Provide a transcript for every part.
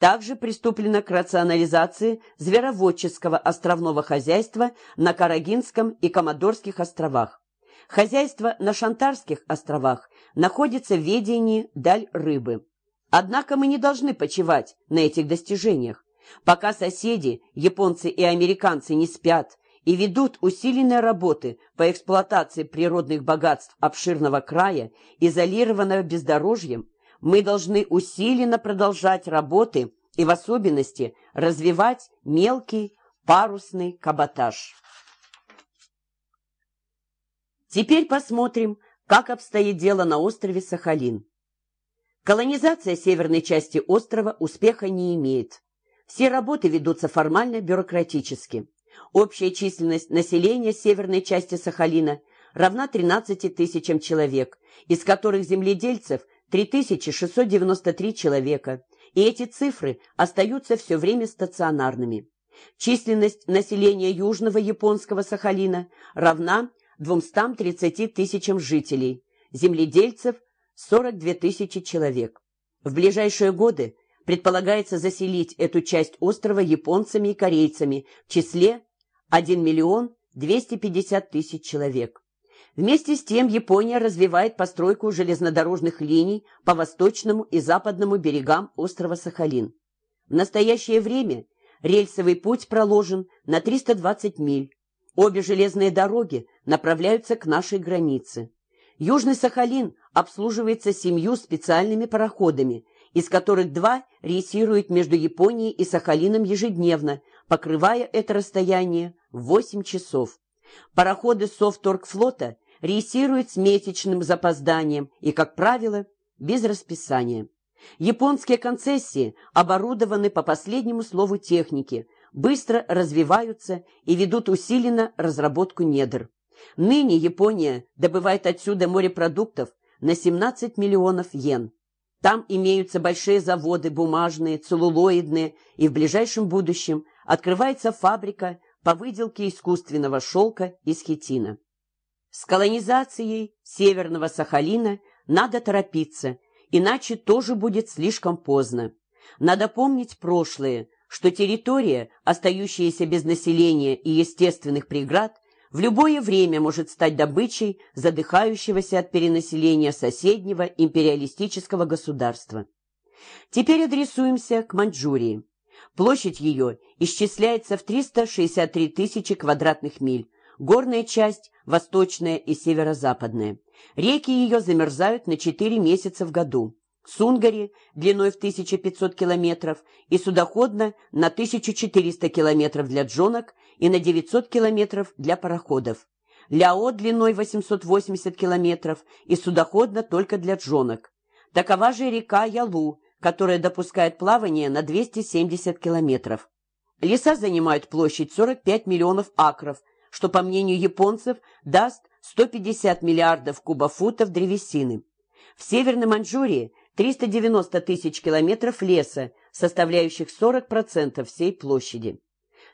Также приступлено к рационализации звероводческого островного хозяйства на Карагинском и Комодорских островах. Хозяйство на Шантарских островах находится в ведении даль рыбы. Однако мы не должны почивать на этих достижениях. Пока соседи, японцы и американцы не спят и ведут усиленные работы по эксплуатации природных богатств обширного края, изолированного бездорожьем, мы должны усиленно продолжать работы и в особенности развивать мелкий парусный каботаж. Теперь посмотрим, как обстоит дело на острове Сахалин. Колонизация северной части острова успеха не имеет. Все работы ведутся формально бюрократически. Общая численность населения северной части Сахалина равна 13 тысячам человек, из которых земледельцев 3693 человека, и эти цифры остаются все время стационарными. Численность населения Южного японского Сахалина равна 230 тысячам жителей, земледельцев – 42 тысячи человек. В ближайшие годы предполагается заселить эту часть острова японцами и корейцами в числе 1 миллион 250 тысяч человек. Вместе с тем Япония развивает постройку железнодорожных линий по восточному и западному берегам острова Сахалин. В настоящее время рельсовый путь проложен на 320 миль. Обе железные дороги направляются к нашей границе. Южный Сахалин обслуживается семью специальными пароходами, из которых два рейсируют между Японией и Сахалином ежедневно, покрывая это расстояние в 8 часов. Пароходы Совторгфлота рейсируют с месячным запозданием и, как правило, без расписания. Японские концессии оборудованы по последнему слову техники, быстро развиваются и ведут усиленно разработку недр. Ныне Япония добывает отсюда морепродуктов на 17 миллионов йен. Там имеются большие заводы, бумажные, целлулоидные, и в ближайшем будущем открывается фабрика по выделке искусственного шелка из хитина. С колонизацией Северного Сахалина надо торопиться, иначе тоже будет слишком поздно. Надо помнить прошлое, что территория, остающаяся без населения и естественных преград, в любое время может стать добычей задыхающегося от перенаселения соседнего империалистического государства. Теперь адресуемся к Маньчжурии. Площадь ее исчисляется в 363 тысячи квадратных миль, горная часть – восточная и северо-западная. Реки ее замерзают на 4 месяца в году. Сунгари длиной в 1500 километров и судоходно на 1400 километров для джонок и на 900 километров для пароходов. Ляо длиной 880 километров и судоходно только для джонок. Такова же река Ялу, которая допускает плавание на 270 километров. Леса занимают площадь 45 миллионов акров, что, по мнению японцев, даст 150 миллиардов кубофутов древесины. В Северной Маньчжурии 390 тысяч километров леса, составляющих 40% всей площади.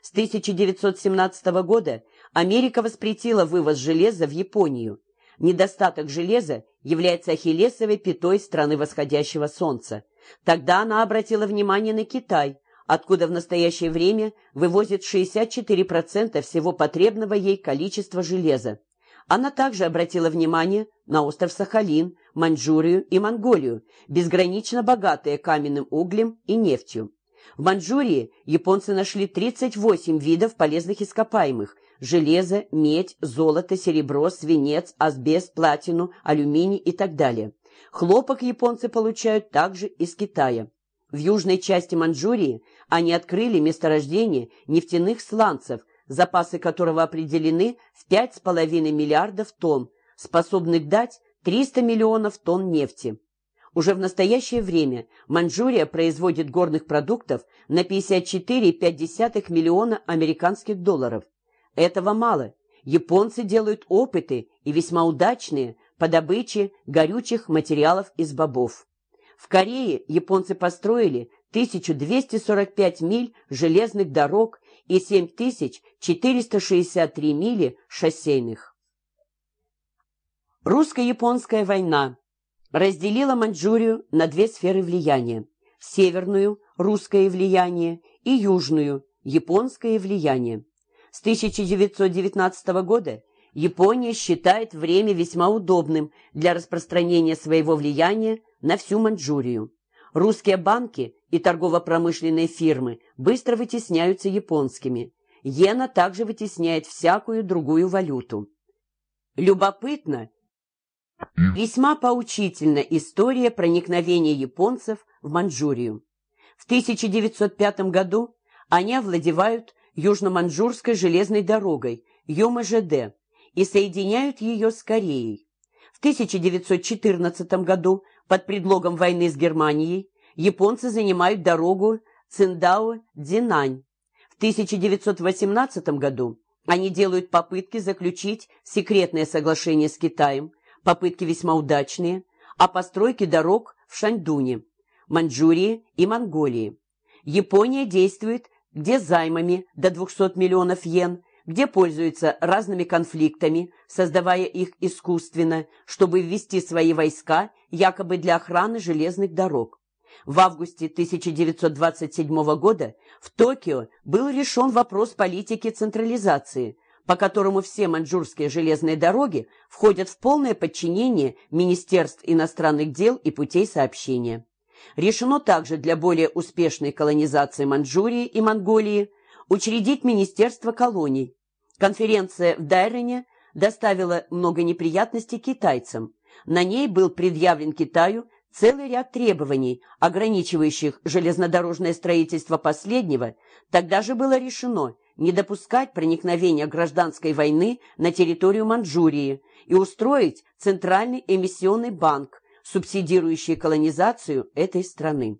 С 1917 года Америка воспретила вывоз железа в Японию. Недостаток железа является ахиллесовой пятой страны восходящего солнца. Тогда она обратила внимание на Китай, откуда в настоящее время вывозит 64% всего потребного ей количества железа. Она также обратила внимание на остров Сахалин, Маньчжурию и Монголию, безгранично богатые каменным углем и нефтью. В Маньчжурии японцы нашли 38 видов полезных ископаемых – железо, медь, золото, серебро, свинец, асбест, платину, алюминий и так далее. Хлопок японцы получают также из Китая. В южной части Маньчжурии они открыли месторождение нефтяных сланцев, запасы которого определены в 5,5 миллиардов тонн, способных дать 300 миллионов тонн нефти. Уже в настоящее время Маньчжурия производит горных продуктов на 54,5 миллиона американских долларов. Этого мало. Японцы делают опыты, и весьма удачные, по добыче горючих материалов из бобов. В Корее японцы построили 1245 миль железных дорог и 7463 мили шоссейных. Русско-японская война разделила Маньчжурию на две сферы влияния – северную, русское влияние, и южную, японское влияние. С 1919 года Япония считает время весьма удобным для распространения своего влияния на всю Маньчжурию. Русские банки и торгово-промышленные фирмы быстро вытесняются японскими. Иена также вытесняет всякую другую валюту. Любопытно, весьма поучительна история проникновения японцев в Маньчжурию. В 1905 году они овладевают Южно-Маньчжурской железной дорогой ЮМЖД и соединяют ее с Кореей. В 1914 году под предлогом войны с Германией японцы занимают дорогу Циндао-Динань. В 1918 году они делают попытки заключить секретное соглашение с Китаем, попытки весьма удачные, о постройке дорог в Шаньдуне, Маньчжурии и Монголии. Япония действует где займами до 200 миллионов йен, где пользуются разными конфликтами, создавая их искусственно, чтобы ввести свои войска якобы для охраны железных дорог. В августе 1927 года в Токио был решен вопрос политики централизации, по которому все маньчжурские железные дороги входят в полное подчинение Министерств иностранных дел и путей сообщения. Решено также для более успешной колонизации Маньчжурии и Монголии учредить Министерство колоний. Конференция в Дайрене доставила много неприятностей китайцам. На ней был предъявлен Китаю целый ряд требований, ограничивающих железнодорожное строительство последнего, тогда же было решено не допускать проникновения гражданской войны на территорию Маньчжурии и устроить Центральный эмиссионный банк, субсидирующий колонизацию этой страны.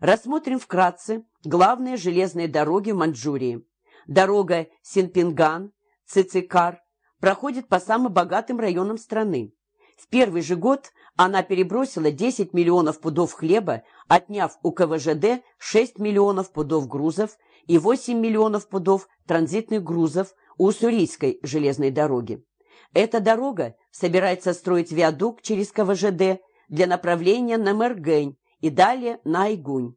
Рассмотрим вкратце главные железные дороги в Маньчжурии. Дорога Синпинган, Цицикар проходит по самым богатым районам страны. В первый же год она перебросила 10 миллионов пудов хлеба, отняв у КВЖД 6 миллионов пудов грузов и 8 миллионов пудов транзитных грузов у Уссурийской железной дороги. Эта дорога собирается строить виадук через КВЖД для направления на Мергень и далее на Айгунь.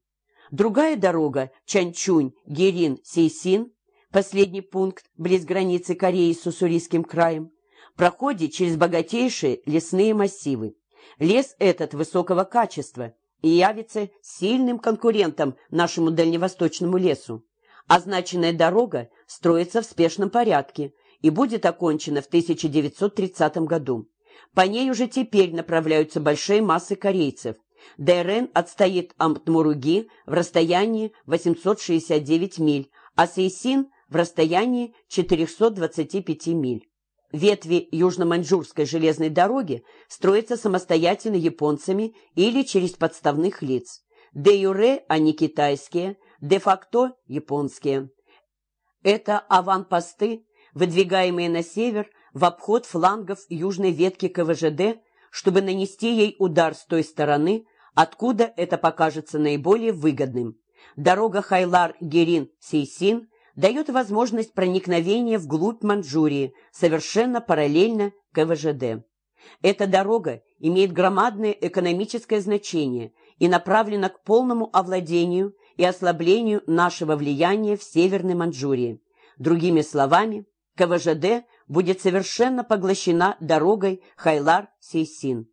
Другая дорога Чанчунь, Герин, Сейсин, последний пункт близ границы Кореи с Уссурийским краем, проходит через богатейшие лесные массивы. Лес этот высокого качества и явится сильным конкурентом нашему дальневосточному лесу. Означенная дорога строится в спешном порядке и будет окончена в 1930 году. По ней уже теперь направляются большие массы корейцев. ДРН отстоит от Муруги в расстоянии 869 миль, а Сейсин в расстоянии 425 миль. Ветви Южно-Маньчжурской железной дороги строятся самостоятельно японцами или через подставных лиц. Де-юре они китайские, де-факто японские. Это аванпосты, выдвигаемые на север в обход флангов южной ветки КВЖД, чтобы нанести ей удар с той стороны, откуда это покажется наиболее выгодным. Дорога Хайлар-Гирин-Сейсин дает возможность проникновения вглубь Манчжурии, совершенно параллельно КВЖД. Эта дорога имеет громадное экономическое значение и направлена к полному овладению и ослаблению нашего влияния в Северной Манчжурии. Другими словами, КВЖД будет совершенно поглощена дорогой Хайлар-Сейсин.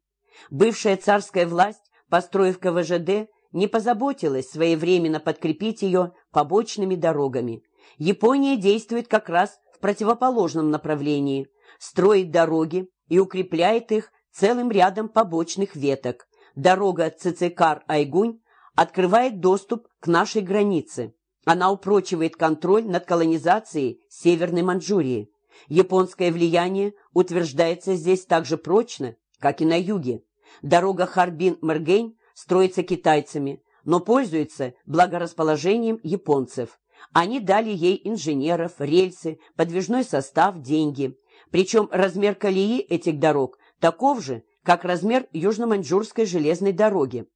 Бывшая царская власть, построив КВЖД, не позаботилась своевременно подкрепить ее побочными дорогами. Япония действует как раз в противоположном направлении, строит дороги и укрепляет их целым рядом побочных веток. Дорога Цицикар-Айгунь открывает доступ к нашей границе. Она упрочивает контроль над колонизацией Северной Манчжурии. Японское влияние утверждается здесь так же прочно, как и на юге. Дорога Харбин-Мергень строится китайцами, но пользуется благорасположением японцев. Они дали ей инженеров, рельсы, подвижной состав, деньги. Причем размер колеи этих дорог таков же, как размер Южно-Маньчжурской железной дороги.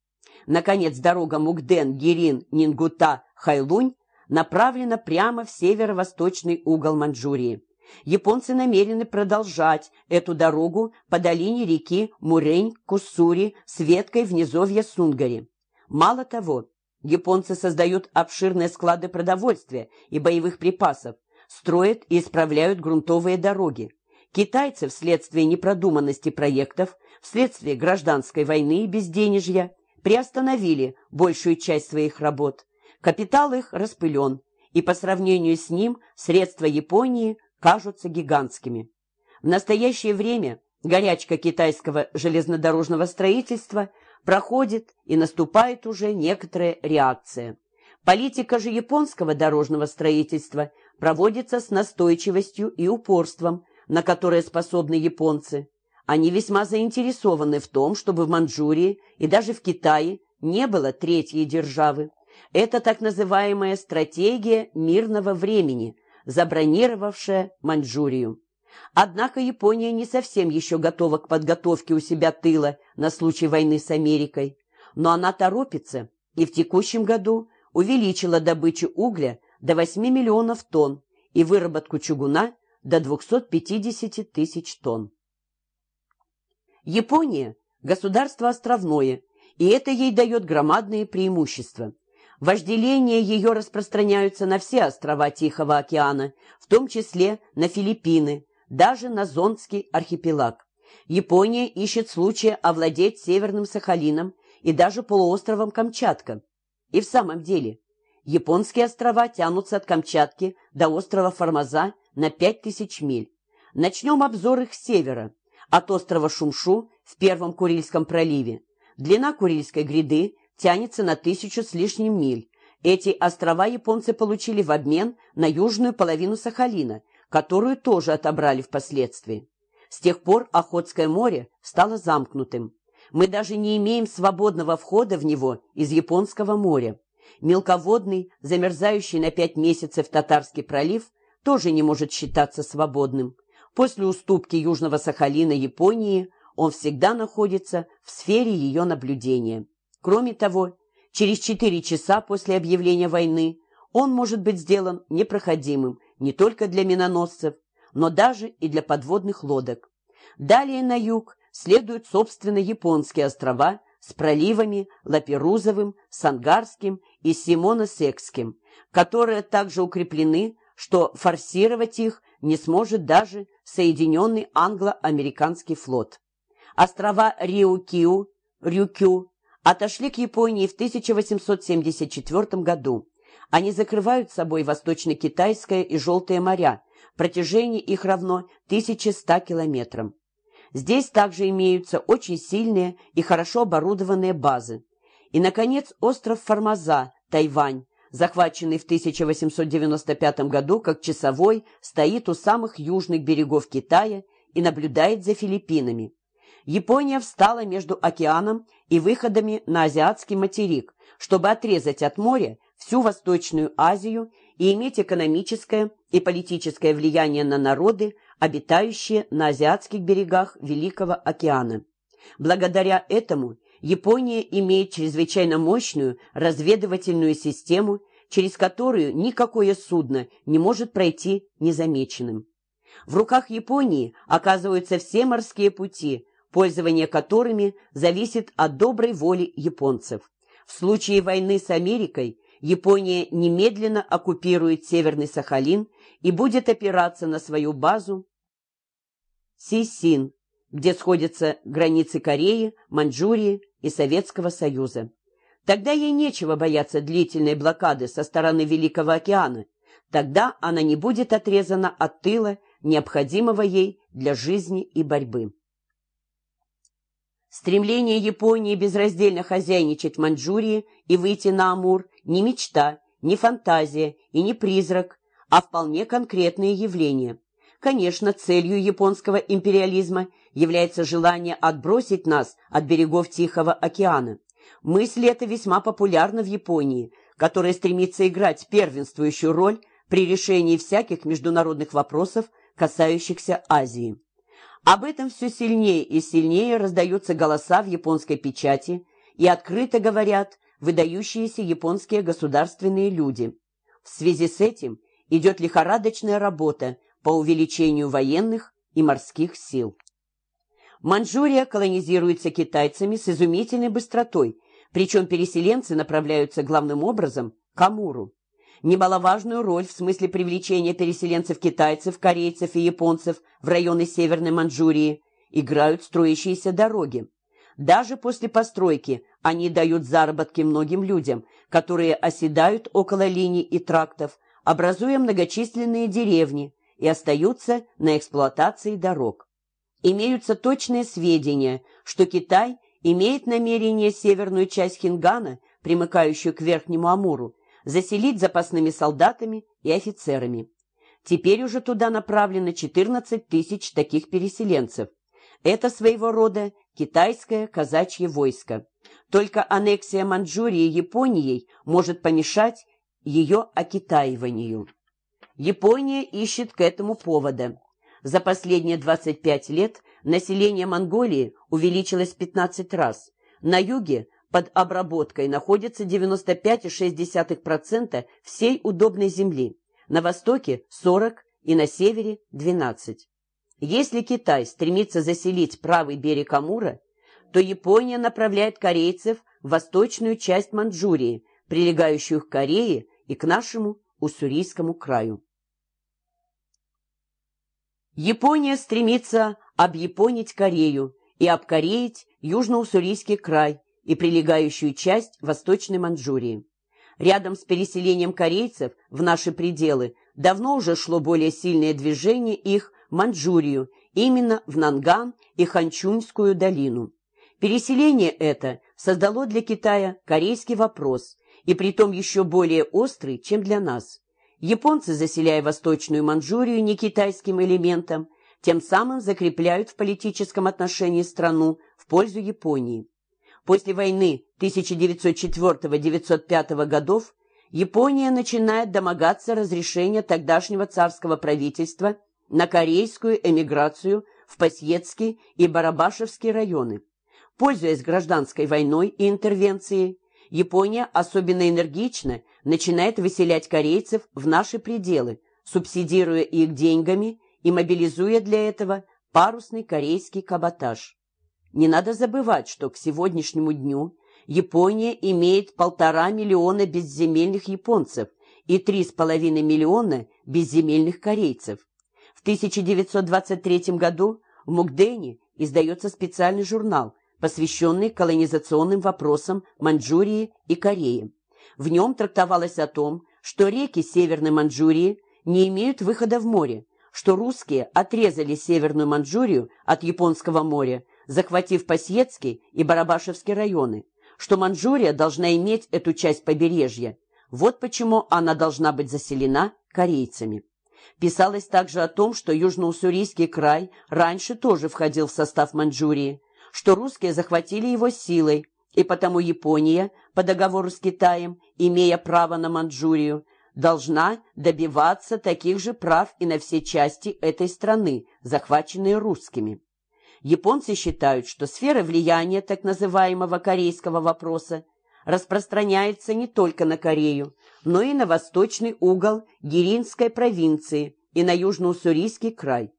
Наконец, дорога Мукден, Гирин, Нингута, Хайлунь направлена прямо в северо-восточный угол Маньчжурии. Японцы намерены продолжать эту дорогу по долине реки Мурень, Куссури с веткой в низовье Сунгари. Мало того, японцы создают обширные склады продовольствия и боевых припасов, строят и исправляют грунтовые дороги. Китайцы вследствие непродуманности проектов, вследствие гражданской войны и безденежья приостановили большую часть своих работ. Капитал их распылен, и по сравнению с ним средства Японии кажутся гигантскими. В настоящее время горячка китайского железнодорожного строительства проходит и наступает уже некоторая реакция. Политика же японского дорожного строительства проводится с настойчивостью и упорством, на которое способны японцы. Они весьма заинтересованы в том, чтобы в Манчжурии и даже в Китае не было третьей державы. Это так называемая стратегия мирного времени, забронировавшая Маньчжурию. Однако Япония не совсем еще готова к подготовке у себя тыла на случай войны с Америкой, но она торопится и в текущем году увеличила добычу угля до 8 миллионов тонн и выработку чугуна до 250 тысяч тонн. Япония – государство островное, и это ей дает громадные преимущества – Вожделения ее распространяются на все острова Тихого океана, в том числе на Филиппины, даже на Зондский архипелаг. Япония ищет случая овладеть Северным Сахалином и даже полуостровом Камчатка. И в самом деле, японские острова тянутся от Камчатки до острова Формоза на 5000 миль. Начнем обзор их с севера, от острова Шумшу в Первом Курильском проливе. Длина Курильской гряды тянется на тысячу с лишним миль. Эти острова японцы получили в обмен на южную половину Сахалина, которую тоже отобрали впоследствии. С тех пор Охотское море стало замкнутым. Мы даже не имеем свободного входа в него из Японского моря. Мелководный, замерзающий на пять месяцев Татарский пролив, тоже не может считаться свободным. После уступки Южного Сахалина Японии он всегда находится в сфере ее наблюдения. Кроме того, через четыре часа после объявления войны он может быть сделан непроходимым не только для миноносцев, но даже и для подводных лодок. Далее на юг следуют, собственно, японские острова с проливами Лаперузовым, Сангарским и Симоносекским, которые также укреплены, что форсировать их не сможет даже Соединенный англо-американский флот. Острова Риукиу, Рюкю, отошли к Японии в 1874 году. Они закрывают собой Восточно-Китайское и Желтое моря, протяжение их равно 1100 километрам. Здесь также имеются очень сильные и хорошо оборудованные базы. И, наконец, остров Формоза, Тайвань, захваченный в 1895 году как часовой, стоит у самых южных берегов Китая и наблюдает за Филиппинами. Япония встала между океаном и выходами на азиатский материк, чтобы отрезать от моря всю Восточную Азию и иметь экономическое и политическое влияние на народы, обитающие на азиатских берегах Великого океана. Благодаря этому Япония имеет чрезвычайно мощную разведывательную систему, через которую никакое судно не может пройти незамеченным. В руках Японии оказываются все морские пути, пользование которыми зависит от доброй воли японцев. В случае войны с Америкой Япония немедленно оккупирует Северный Сахалин и будет опираться на свою базу Сисин, где сходятся границы Кореи, Маньчжурии и Советского Союза. Тогда ей нечего бояться длительной блокады со стороны Великого океана. Тогда она не будет отрезана от тыла, необходимого ей для жизни и борьбы. Стремление Японии безраздельно хозяйничать в Маньчжурии и выйти на Амур – не мечта, не фантазия и не призрак, а вполне конкретные явления. Конечно, целью японского империализма является желание отбросить нас от берегов Тихого океана. Мысль эта весьма популярна в Японии, которая стремится играть первенствующую роль при решении всяких международных вопросов, касающихся Азии. Об этом все сильнее и сильнее раздаются голоса в японской печати и открыто говорят выдающиеся японские государственные люди. В связи с этим идет лихорадочная работа по увеличению военных и морских сил. Манчжурия колонизируется китайцами с изумительной быстротой, Причем переселенцы направляются главным образом к Амуру. Немаловажную роль в смысле привлечения переселенцев-китайцев, корейцев и японцев в районы Северной Манчжурии играют строящиеся дороги. Даже после постройки они дают заработки многим людям, которые оседают около линий и трактов, образуя многочисленные деревни и остаются на эксплуатации дорог. Имеются точные сведения, что Китай имеет намерение северную часть Хингана, примыкающую к Верхнему Амуру, заселить запасными солдатами и офицерами. Теперь уже туда направлено 14 тысяч таких переселенцев. Это своего рода китайское казачье войско. Только аннексия Манчжурии Японией может помешать ее окитаиванию. Япония ищет к этому повода. За последние 25 лет население Монголии увеличилось 15 раз. На юге под обработкой находится 95,6% всей удобной земли, на востоке – 40 и на севере – 12. Если Китай стремится заселить правый берег Амура, то Япония направляет корейцев в восточную часть Манчжурии, прилегающую к Корее и к нашему Уссурийскому краю. Япония стремится объяпонить Корею и обкореить Южно-Уссурийский край и прилегающую часть Восточной Манчжурии. Рядом с переселением корейцев в наши пределы давно уже шло более сильное движение их в Манчжурию, именно в Нанган и Ханчуньскую долину. Переселение это создало для Китая корейский вопрос, и притом еще более острый, чем для нас. Японцы, заселяя Восточную Манчжурию не китайским элементом, тем самым закрепляют в политическом отношении страну в пользу Японии. После войны 1904-1905 годов Япония начинает домогаться разрешения тогдашнего царского правительства на корейскую эмиграцию в Пасьецкий и Барабашевский районы. Пользуясь гражданской войной и интервенцией, Япония особенно энергично начинает выселять корейцев в наши пределы, субсидируя их деньгами и мобилизуя для этого парусный корейский каботаж. Не надо забывать, что к сегодняшнему дню Япония имеет полтора миллиона безземельных японцев и три с половиной миллиона безземельных корейцев. В 1923 году в Мукдене издается специальный журнал, посвященный колонизационным вопросам Маньчжурии и Кореи. В нем трактовалось о том, что реки Северной Маньчжурии не имеют выхода в море, что русские отрезали Северную Маньчжурию от Японского моря, захватив Пасьецкий и Барабашевский районы, что Маньчжурия должна иметь эту часть побережья. Вот почему она должна быть заселена корейцами. Писалось также о том, что Южно-Уссурийский край раньше тоже входил в состав Маньчжурии, что русские захватили его силой, и потому Япония, по договору с Китаем, имея право на Манчжурию, должна добиваться таких же прав и на все части этой страны, захваченные русскими. Японцы считают, что сфера влияния так называемого корейского вопроса распространяется не только на Корею, но и на восточный угол Гиринской провинции и на Южно-Уссурийский край.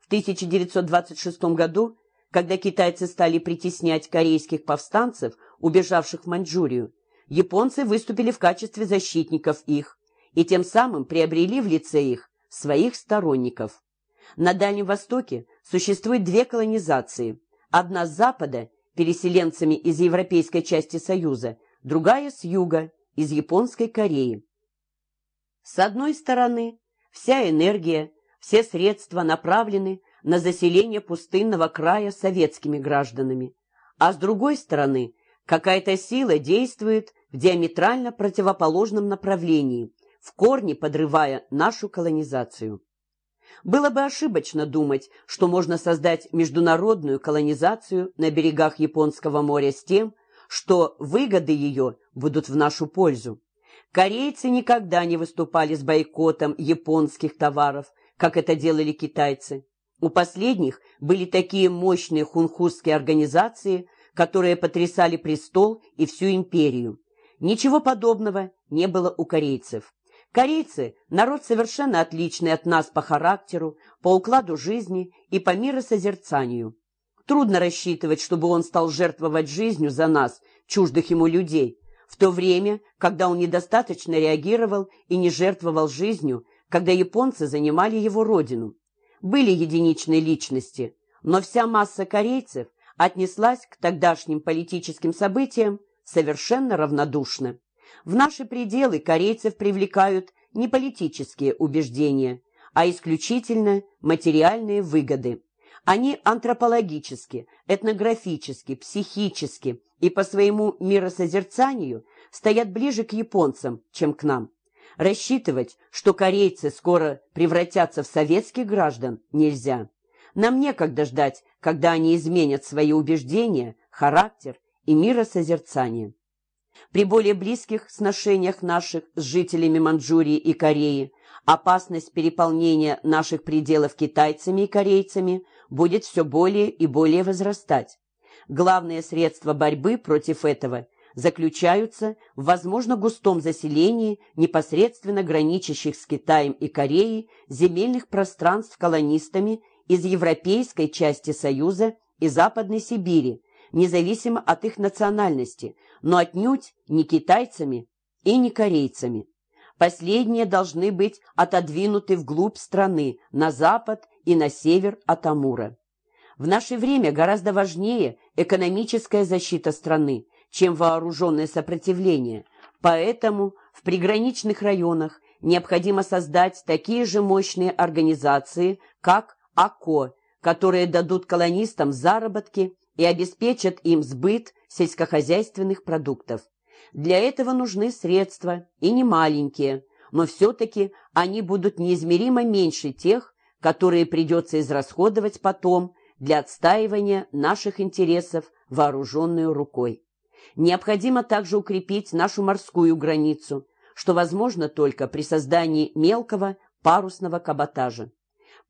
В 1926 году, когда китайцы стали притеснять корейских повстанцев, убежавших в Маньчжурию, японцы выступили в качестве защитников их и тем самым приобрели в лице их своих сторонников. На Дальнем Востоке существует две колонизации. Одна с запада, переселенцами из европейской части Союза, другая с юга, из японской Кореи. С одной стороны, вся энергия, все средства направлены на заселение пустынного края советскими гражданами, а с другой стороны, какая-то сила действует в диаметрально противоположном направлении, в корне подрывая нашу колонизацию. Было бы ошибочно думать, что можно создать международную колонизацию на берегах Японского моря с тем, что выгоды ее будут в нашу пользу. Корейцы никогда не выступали с бойкотом японских товаров, как это делали китайцы. У последних были такие мощные хунхузские организации, которые потрясали престол и всю империю. Ничего подобного не было у корейцев. Корейцы – народ совершенно отличный от нас по характеру, по укладу жизни и по миросозерцанию. Трудно рассчитывать, чтобы он стал жертвовать жизнью за нас, чуждых ему людей, в то время, когда он недостаточно реагировал и не жертвовал жизнью, когда японцы занимали его родину. Были единичные личности, но вся масса корейцев отнеслась к тогдашним политическим событиям совершенно равнодушно. В наши пределы корейцев привлекают не политические убеждения, а исключительно материальные выгоды. Они антропологически, этнографически, психически и по своему миросозерцанию стоят ближе к японцам, чем к нам. Рассчитывать, что корейцы скоро превратятся в советских граждан, нельзя. Нам некогда ждать, когда они изменят свои убеждения, характер и миросозерцание. При более близких сношениях наших с жителями Манчжурии и Кореи опасность переполнения наших пределов китайцами и корейцами будет все более и более возрастать. Главные средства борьбы против этого заключаются в возможно густом заселении непосредственно граничащих с Китаем и Кореей земельных пространств колонистами из европейской части Союза и Западной Сибири, независимо от их национальности, но отнюдь не китайцами и не корейцами. Последние должны быть отодвинуты вглубь страны, на запад и на север от Амура. В наше время гораздо важнее экономическая защита страны, чем вооруженное сопротивление, поэтому в приграничных районах необходимо создать такие же мощные организации, как АКО, которые дадут колонистам заработки и обеспечат им сбыт сельскохозяйственных продуктов. Для этого нужны средства, и не маленькие, но все-таки они будут неизмеримо меньше тех, которые придется израсходовать потом для отстаивания наших интересов вооруженной рукой. Необходимо также укрепить нашу морскую границу, что возможно только при создании мелкого парусного каботажа.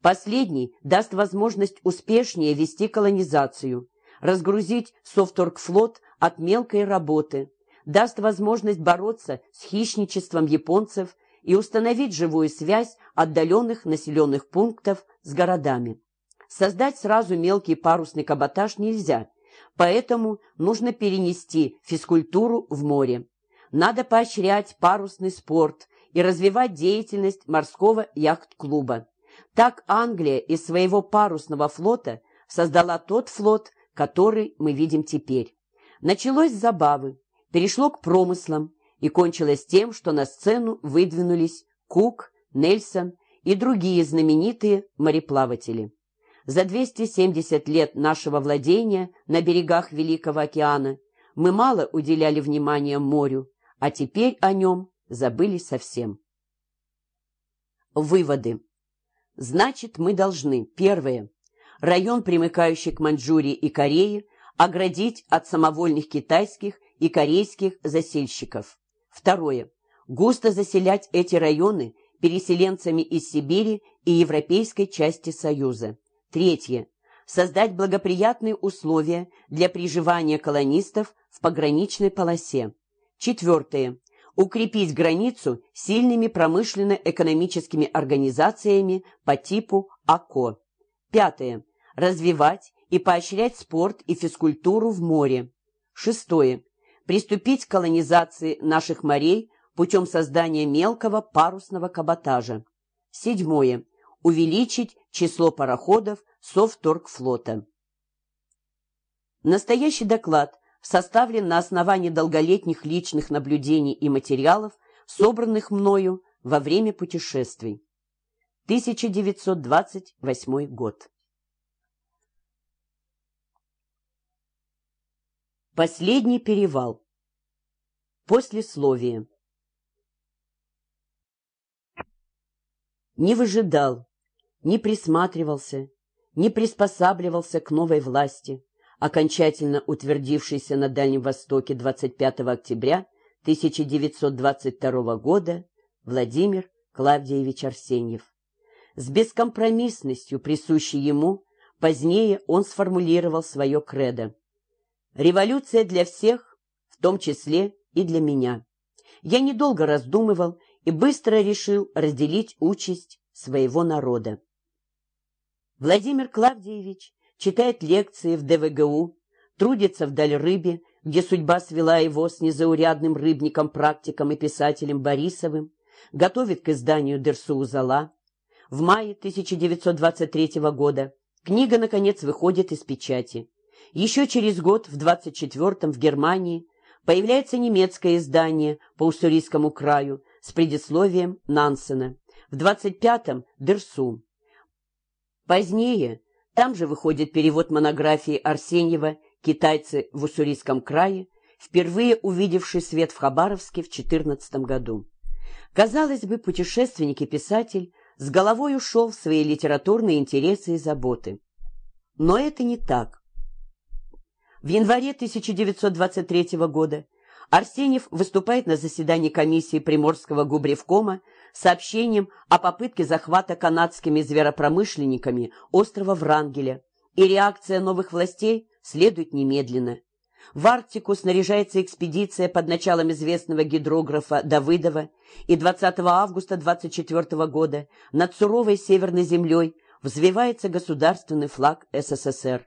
Последний даст возможность успешнее вести колонизацию, разгрузить Софторгфлот от мелкой работы, даст возможность бороться с хищничеством японцев и установить живую связь отдаленных населенных пунктов с городами. Создать сразу мелкий парусный каботаж нельзя, поэтому нужно перенести физкультуру в море. Надо поощрять парусный спорт и развивать деятельность морского яхт-клуба. Так Англия из своего парусного флота создала тот флот, который мы видим теперь. Началось с забавы, перешло к промыслам и кончилось тем, что на сцену выдвинулись Кук, Нельсон и другие знаменитые мореплаватели. За 270 лет нашего владения на берегах Великого океана мы мало уделяли внимания морю, а теперь о нем забыли совсем. Выводы. Значит, мы должны, первое, район, примыкающий к Маньчжурии и Корее, оградить от самовольных китайских и корейских засельщиков. Второе. Густо заселять эти районы переселенцами из Сибири и европейской части Союза. Третье. Создать благоприятные условия для приживания колонистов в пограничной полосе. Четвертое. Укрепить границу сильными промышленно-экономическими организациями по типу АКО. Пятое. Развивать и поощрять спорт и физкультуру в море. Шестое. Приступить к колонизации наших морей путем создания мелкого парусного каботажа. Седьмое. Увеличить число пароходов Совторгфлота. Настоящий доклад составлен на основании долголетних личных наблюдений и материалов, собранных мною во время путешествий. 1928 год. Последний перевал. Послесловие. Не выжидал, не присматривался, не приспосабливался к новой власти, окончательно утвердившейся на Дальнем Востоке 25 октября 1922 года Владимир Клавдиевич Арсеньев. С бескомпромиссностью, присущей ему, позднее он сформулировал свое кредо. «Революция для всех, в том числе и для меня». Я недолго раздумывал и быстро решил разделить участь своего народа. Владимир Клавдиевич читает лекции в ДВГУ, трудится в Дальрыбе, где судьба свела его с незаурядным рыбником-практиком и писателем Борисовым, готовит к изданию Дерсу Узала. В мае 1923 года книга, наконец, выходит из печати. Еще через год, в 24-м, в Германии, появляется немецкое издание по уссурийскому краю с предисловием Нансена. В 25-м – Дерсу. Позднее там же выходит перевод монографии Арсеньева «Китайцы в Уссурийском крае», впервые увидевший свет в Хабаровске в 14 году. Казалось бы, путешественник и писатель с головой ушел в свои литературные интересы и заботы. Но это не так. В январе 1923 года Арсеньев выступает на заседании комиссии Приморского губревкома сообщением о попытке захвата канадскими зверопромышленниками острова Врангеля, и реакция новых властей следует немедленно. В Арктику снаряжается экспедиция под началом известного гидрографа Давыдова, и 20 августа 24 года над суровой северной землей взвивается государственный флаг СССР.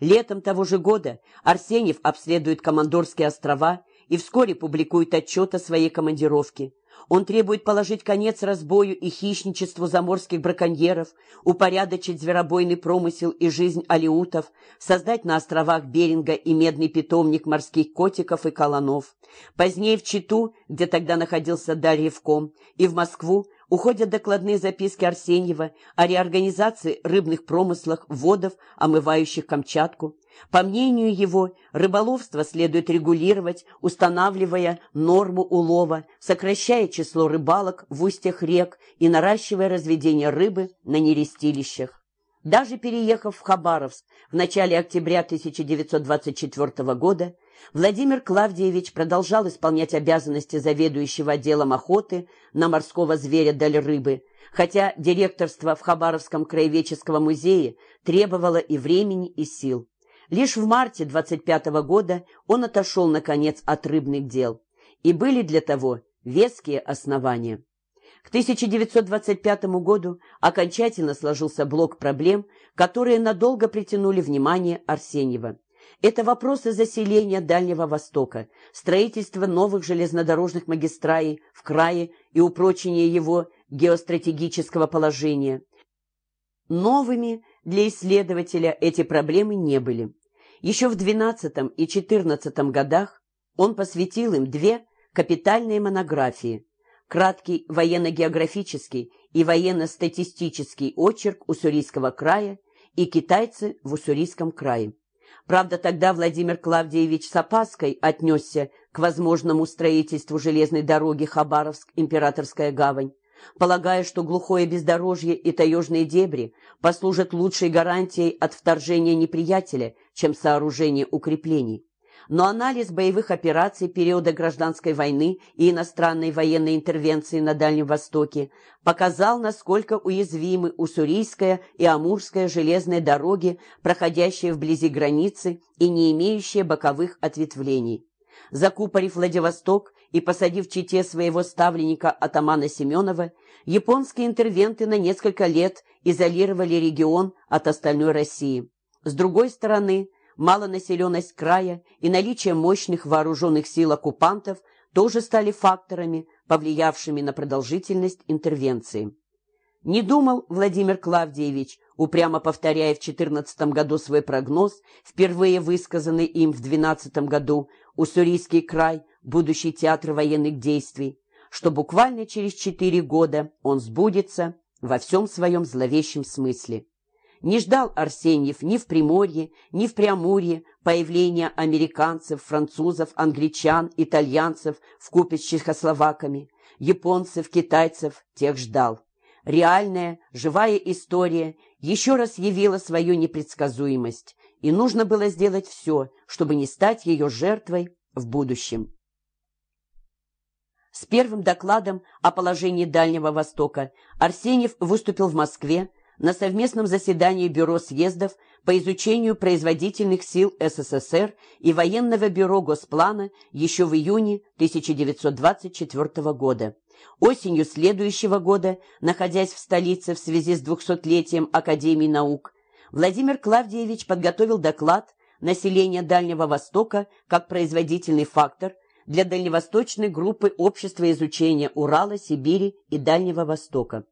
Летом того же года Арсеньев обследует Командорские острова и вскоре публикует отчет о своей командировке. Он требует положить конец разбою и хищничеству заморских браконьеров, упорядочить зверобойный промысел и жизнь алиутов, создать на островах Беринга и медный питомник морских котиков и колонов. Позднее в Читу, где тогда находился Дарьевком, и в Москву уходят докладные записки Арсеньева о реорганизации рыбных промыслах водов, омывающих Камчатку. По мнению его, рыболовство следует регулировать, устанавливая норму улова, сокращая число рыбалок в устьях рек и наращивая разведение рыбы на нерестилищах. Даже переехав в Хабаровск в начале октября 1924 года, Владимир Клавдиевич продолжал исполнять обязанности заведующего отделом охоты на морского зверя даль рыбы, хотя директорство в Хабаровском краеведческом музее требовало и времени, и сил. Лишь в марте 25 года он отошел, наконец, от рыбных дел. И были для того веские основания. К 1925 году окончательно сложился блок проблем, которые надолго притянули внимание Арсеньева. Это вопросы заселения Дальнего Востока, строительство новых железнодорожных магистралей в крае и упрочение его геостратегического положения. Новыми для исследователя эти проблемы не были. Еще в XII и XIV годах он посвятил им две капитальные монографии краткий военно-географический и военно-статистический очерк Уссурийского края и китайцы в Уссурийском крае. Правда, тогда Владимир Клавдиевич с опаской отнесся к возможному строительству железной дороги Хабаровск-Императорская гавань, полагая, что глухое бездорожье и таежные дебри послужат лучшей гарантией от вторжения неприятеля, чем сооружение укреплений. Но анализ боевых операций периода гражданской войны и иностранной военной интервенции на Дальнем Востоке показал, насколько уязвимы Уссурийская и Амурская железные дороги, проходящие вблизи границы и не имеющие боковых ответвлений. Закупорив Владивосток и посадив в Чите своего ставленника атамана Семенова, японские интервенты на несколько лет изолировали регион от остальной России. С другой стороны, малонаселенность края и наличие мощных вооруженных сил оккупантов тоже стали факторами, повлиявшими на продолжительность интервенции. Не думал Владимир Клавдиевич, упрямо повторяя в 14 году свой прогноз, впервые высказанный им в 12 году «Уссурийский край, будущий театр военных действий», что буквально через четыре года он сбудется во всем своем зловещем смысле. Не ждал Арсеньев ни в Приморье, ни в Преамурье появления американцев, французов, англичан, итальянцев в купе с чехословаками, японцев, китайцев, тех ждал. Реальная, живая история еще раз явила свою непредсказуемость, и нужно было сделать все, чтобы не стать ее жертвой в будущем. С первым докладом о положении Дальнего Востока Арсеньев выступил в Москве на совместном заседании Бюро съездов по изучению производительных сил СССР и Военного бюро Госплана еще в июне 1924 года. Осенью следующего года, находясь в столице в связи с двухсотлетием Академии наук, Владимир Клавдиевич подготовил доклад «Население Дальнего Востока как производительный фактор» для дальневосточной группы общества изучения Урала, Сибири и Дальнего Востока.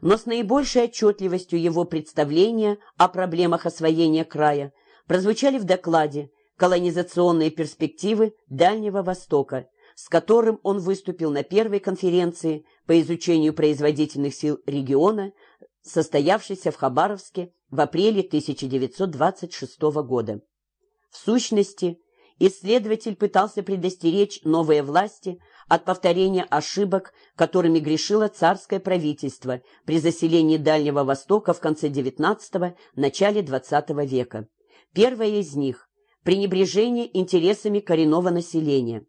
Но с наибольшей отчетливостью его представления о проблемах освоения края прозвучали в докладе «Колонизационные перспективы Дальнего Востока», с которым он выступил на первой конференции по изучению производительных сил региона, состоявшейся в Хабаровске в апреле 1926 года. В сущности, исследователь пытался предостеречь новые власти от повторения ошибок, которыми грешило царское правительство при заселении Дальнего Востока в конце XIX – начале XX века. Первое из них – пренебрежение интересами коренного населения.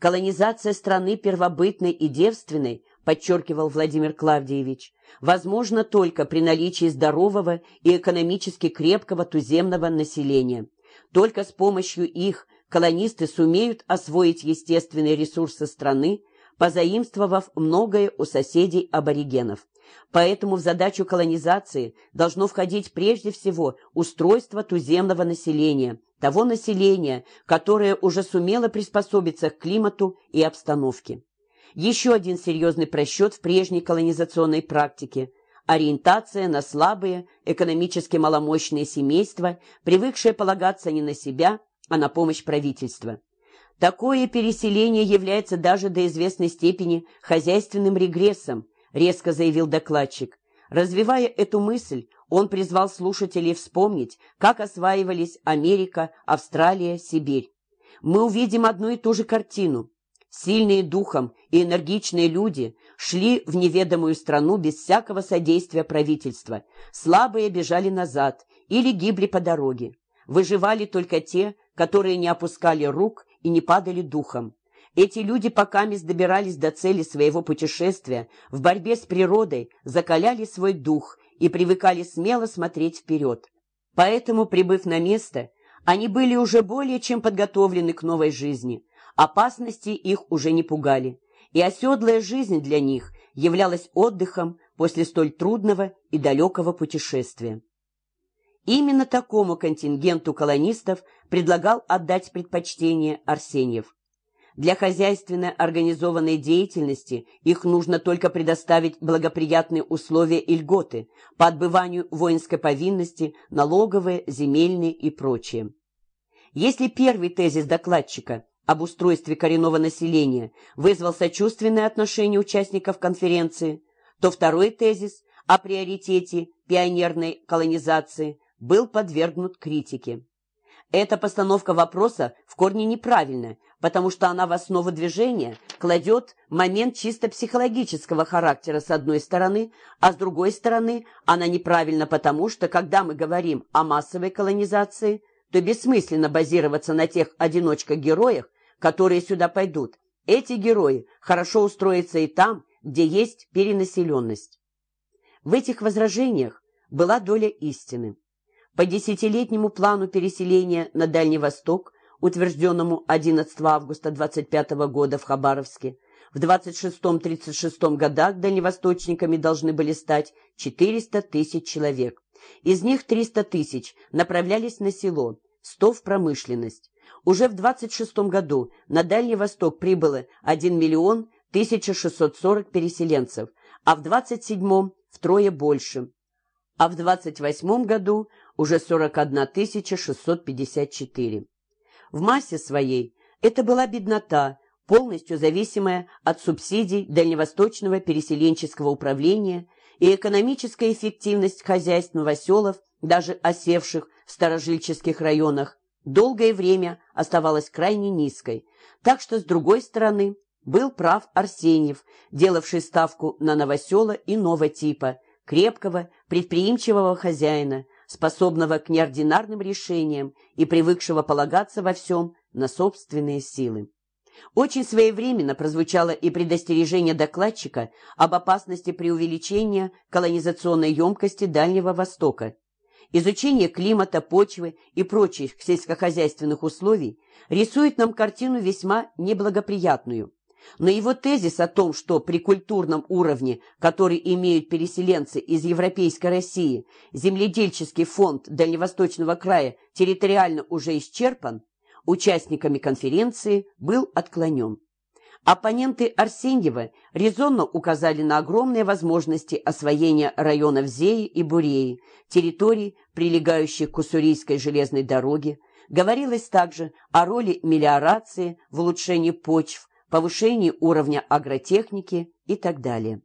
Колонизация страны первобытной и девственной, подчеркивал Владимир Клавдиевич, возможно только при наличии здорового и экономически крепкого туземного населения. Только с помощью их колонисты сумеют освоить естественные ресурсы страны, позаимствовав многое у соседей аборигенов. Поэтому в задачу колонизации должно входить прежде всего устройство туземного населения, того населения, которое уже сумело приспособиться к климату и обстановке. Еще один серьезный просчет в прежней колонизационной практике – ориентация на слабые, экономически маломощные семейства, привыкшие полагаться не на себя, а на помощь правительства. Такое переселение является даже до известной степени хозяйственным регрессом, резко заявил докладчик. Развивая эту мысль, он призвал слушателей вспомнить, как осваивались Америка, Австралия, Сибирь. Мы увидим одну и ту же картину. Сильные духом и энергичные люди шли в неведомую страну без всякого содействия правительства. Слабые бежали назад или гибли по дороге. Выживали только те, которые не опускали рук и не падали духом. Эти люди, пока мисс добирались до цели своего путешествия, в борьбе с природой закаляли свой дух и привыкали смело смотреть вперед. Поэтому, прибыв на место, они были уже более чем подготовлены к новой жизни. Опасности их уже не пугали, и оседлая жизнь для них являлась отдыхом после столь трудного и далекого путешествия. Именно такому контингенту колонистов предлагал отдать предпочтение Арсеньев. Для хозяйственно организованной деятельности их нужно только предоставить благоприятные условия и льготы по отбыванию воинской повинности, налоговые, земельные и прочее. Если первый тезис докладчика об устройстве коренного населения вызвал сочувственное отношение участников конференции, то второй тезис о приоритете пионерной колонизации был подвергнут критике. Эта постановка вопроса в корне неправильна, потому что она в основу движения кладет момент чисто психологического характера с одной стороны, а с другой стороны она неправильна потому, что когда мы говорим о массовой колонизации, то бессмысленно базироваться на тех одиночках-героях, которые сюда пойдут. Эти герои хорошо устроятся и там, где есть перенаселенность. В этих возражениях была доля истины. По десятилетнему плану переселения на Дальний Восток, утвержденному 11 августа 25 года в Хабаровске, в 26-36 годах дальневосточниками должны были стать 400 тысяч человек. Из них 300 тысяч направлялись на село, 100 в промышленность. Уже в 26 году на Дальний Восток прибыло 1 миллион 1640 переселенцев, а в 27 втрое больше. А в 28 году уже 41 654. В массе своей это была беднота, полностью зависимая от субсидий Дальневосточного переселенческого управления и экономическая эффективность хозяйств новоселов, даже осевших в старожильческих районах, долгое время оставалась крайне низкой. Так что, с другой стороны, был прав Арсеньев, делавший ставку на новосела иного типа, крепкого, предприимчивого хозяина, способного к неординарным решениям и привыкшего полагаться во всем на собственные силы. Очень своевременно прозвучало и предостережение докладчика об опасности преувеличения колонизационной емкости Дальнего Востока. Изучение климата, почвы и прочих сельскохозяйственных условий рисует нам картину весьма неблагоприятную. Но его тезис о том, что при культурном уровне, который имеют переселенцы из Европейской России, земледельческий фонд Дальневосточного края территориально уже исчерпан, участниками конференции был отклонен. Оппоненты Арсеньева резонно указали на огромные возможности освоения районов Зеи и Буреи, территорий, прилегающих к Уссурийской железной дороге. Говорилось также о роли мелиорации в улучшении почв, повышении уровня агротехники и так далее.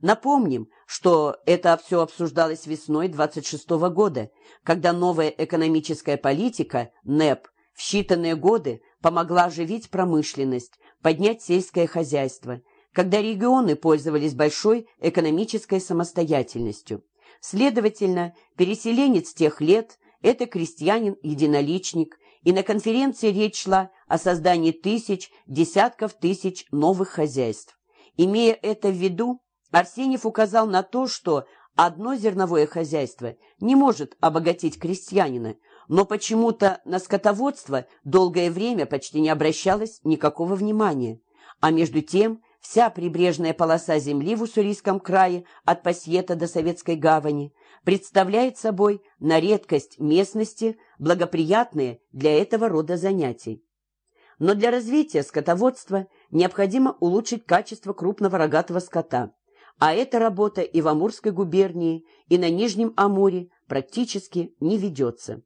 Напомним, что это все обсуждалось весной 26 -го года, когда новая экономическая политика, НЭП, в считанные годы помогла оживить промышленность, поднять сельское хозяйство, когда регионы пользовались большой экономической самостоятельностью. Следовательно, переселенец тех лет – это крестьянин-единоличник, и на конференции речь шла о создании тысяч, десятков тысяч новых хозяйств. Имея это в виду, Арсеньев указал на то, что одно зерновое хозяйство не может обогатить крестьянина, но почему-то на скотоводство долгое время почти не обращалось никакого внимания. А между тем вся прибрежная полоса земли в Уссурийском крае от Пасьета до Советской гавани представляет собой на редкость местности, благоприятные для этого рода занятий. Но для развития скотоводства необходимо улучшить качество крупного рогатого скота, а эта работа и в Амурской губернии, и на Нижнем Амуре практически не ведется.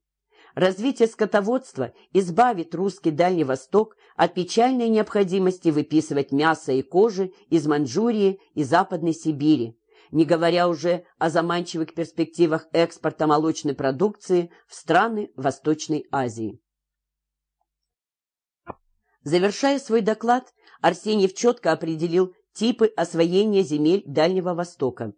Развитие скотоводства избавит русский Дальний Восток от печальной необходимости выписывать мясо и кожи из Маньчжурии и Западной Сибири, не говоря уже о заманчивых перспективах экспорта молочной продукции в страны Восточной Азии. Завершая свой доклад, Арсеньев четко определил типы освоения земель Дальнего Востока.